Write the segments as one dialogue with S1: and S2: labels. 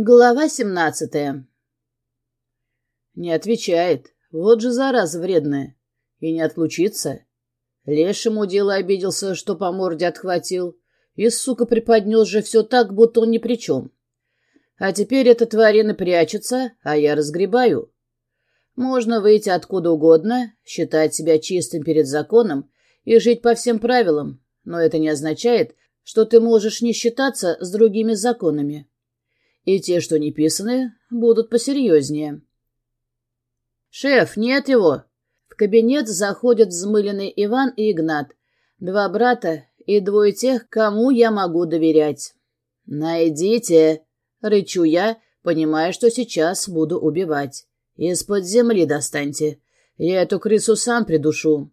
S1: Глава семнадцатая. Не отвечает. Вот же зараза вредная. И не отлучится. Лешему дело обиделся, что по морде отхватил. И, сука, преподнес же все так, будто он ни при чем. А теперь эта тварина прячется, а я разгребаю. Можно выйти откуда угодно, считать себя чистым перед законом и жить по всем правилам, но это не означает, что ты можешь не считаться с другими законами и те, что не писаны, будут посерьезнее. «Шеф, нет его!» В кабинет заходят взмыленный Иван и Игнат, два брата и двое тех, кому я могу доверять. «Найдите!» — рычу я, понимая, что сейчас буду убивать. «Из-под земли достаньте. Я эту крысу сам придушу».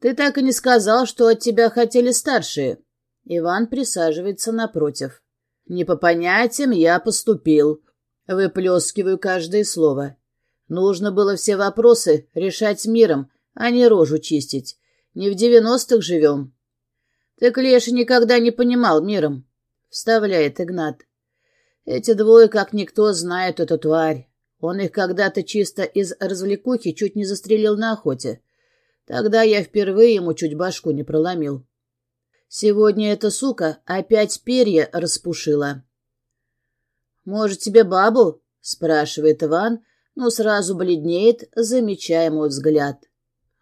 S1: «Ты так и не сказал, что от тебя хотели старшие». Иван присаживается напротив. Не по понятиям я поступил. Выплескиваю каждое слово. Нужно было все вопросы решать миром, а не рожу чистить. Не в девяностых живем. Ты, Клеша, никогда не понимал миром, — вставляет Игнат. Эти двое, как никто, знают эту тварь. Он их когда-то чисто из развлекухи чуть не застрелил на охоте. Тогда я впервые ему чуть башку не проломил. Сегодня эта сука опять перья распушила. «Может, тебе бабу?» — спрашивает Иван, но сразу бледнеет, замечая мой взгляд.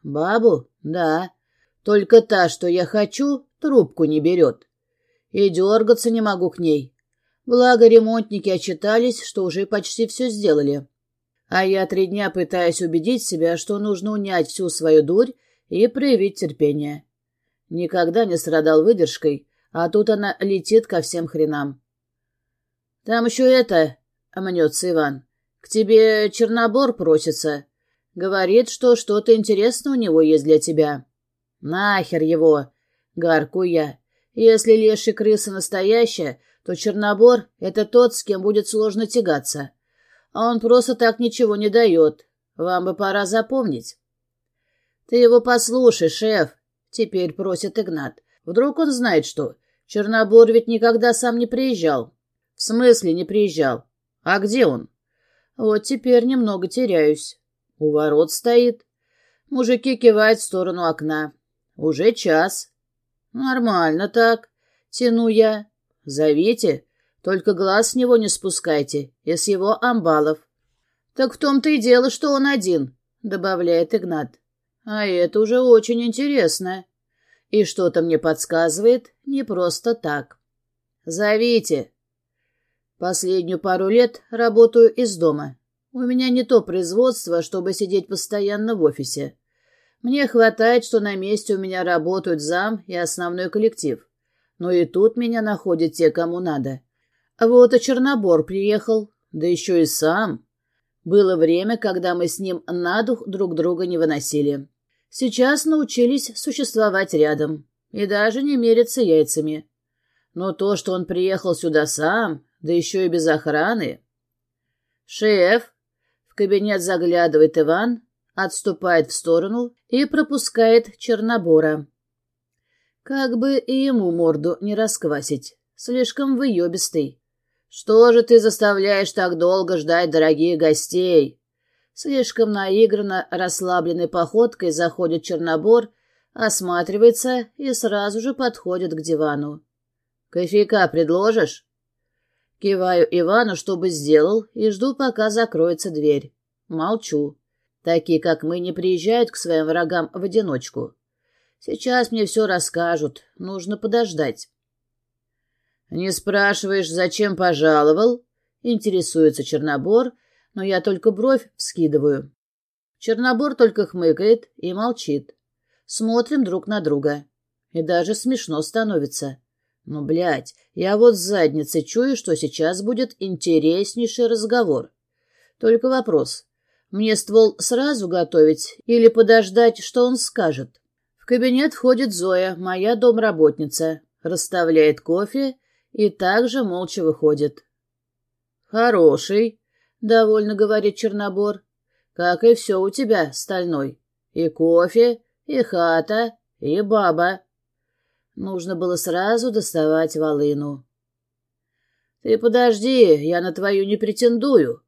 S1: «Бабу? Да. Только та, что я хочу, трубку не берет. И дергаться не могу к ней. Благо ремонтники отчитались, что уже почти все сделали. А я три дня пытаюсь убедить себя, что нужно унять всю свою дурь и проявить терпение. Никогда не страдал выдержкой, а тут она летит ко всем хренам. — Там еще это, — мнется Иван, — к тебе Чернобор просится. Говорит, что что-то интересное у него есть для тебя. — Нахер его, — гарку я. Если леший крыса настоящая, то Чернобор — это тот, с кем будет сложно тягаться. А он просто так ничего не дает. Вам бы пора запомнить. — Ты его послушай, шеф, Теперь просит Игнат. Вдруг он знает что? Чернобор ведь никогда сам не приезжал. В смысле не приезжал? А где он? Вот теперь немного теряюсь. У ворот стоит. Мужики кивают в сторону окна. Уже час. Нормально так. Тяну я. Зовите. Только глаз с него не спускайте. И с его амбалов. Так в том-то и дело, что он один, добавляет Игнат. А это уже очень интересно. И что-то мне подсказывает, не просто так. Зовите. Последнюю пару лет работаю из дома. У меня не то производство, чтобы сидеть постоянно в офисе. Мне хватает, что на месте у меня работают зам и основной коллектив. Но и тут меня находят те, кому надо. Вот и Чернобор приехал, да еще и сам. Было время, когда мы с ним на дух друг друга не выносили. Сейчас научились существовать рядом и даже не мериться яйцами. Но то, что он приехал сюда сам, да еще и без охраны... «Шеф!» — в кабинет заглядывает Иван, отступает в сторону и пропускает Чернобора. Как бы и ему морду не расквасить, слишком выебистый. «Что же ты заставляешь так долго ждать дорогих гостей?» Слишком наигранно расслабленной походкой заходит Чернобор, осматривается и сразу же подходит к дивану. «Кофейка предложишь?» Киваю Ивану, чтобы сделал, и жду, пока закроется дверь. Молчу. Такие, как мы, не приезжают к своим врагам в одиночку. Сейчас мне все расскажут, нужно подождать. «Не спрашиваешь, зачем пожаловал?» — интересуется Чернобор, но я только бровь вскидываю. Чернобор только хмыкает и молчит. Смотрим друг на друга. И даже смешно становится. Ну, блядь, я вот с задницы чую, что сейчас будет интереснейший разговор. Только вопрос. Мне ствол сразу готовить или подождать, что он скажет? В кабинет входит Зоя, моя домработница, расставляет кофе и также молча выходит. «Хороший», — довольно говорит Чернобор. «Как и все у тебя, стальной. И кофе, и хата, и баба». Нужно было сразу доставать волыну. Ты подожди, я на твою не претендую.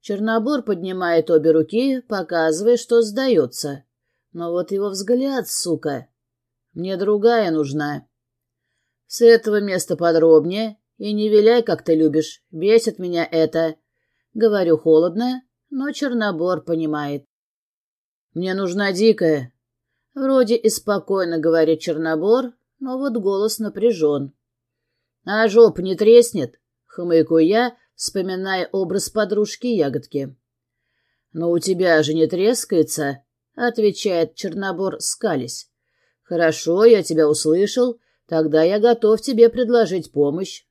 S1: Чернобор поднимает обе руки, показывая, что сдается. Но вот его взгляд, сука. Мне другая нужна. С этого места подробнее и не виляй, как ты любишь. Бесит меня это. Говорю холодно, но Чернобор понимает. Мне нужна дикая. Вроде и спокойно говорит Чернобор, но вот голос напряжен. А жоп не треснет? Хмыкаю я, вспоминая образ подружки-ягодки. «Но у тебя же не трескается», — отвечает Чернобор, скались. «Хорошо, я тебя услышал, тогда я готов тебе предложить помощь».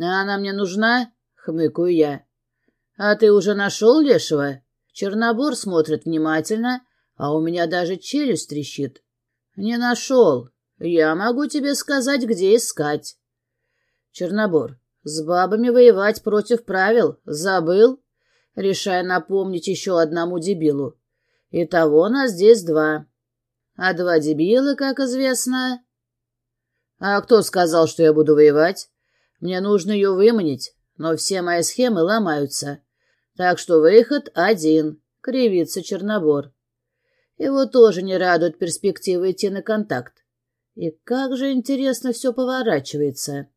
S1: «А она мне нужна?» — хмыкаю я. «А ты уже нашел лешего?» Чернобор смотрит внимательно, а у меня даже челюсть трещит. «Не нашел. Я могу тебе сказать, где искать». «Чернобор, с бабами воевать против правил. Забыл? Решая напомнить еще одному дебилу. Итого нас здесь два. А два дебила, как известно... А кто сказал, что я буду воевать? Мне нужно ее выманить, но все мои схемы ломаются. Так что выход один — кривится Чернобор. Его тоже не радует перспектива идти на контакт. И как же интересно все поворачивается.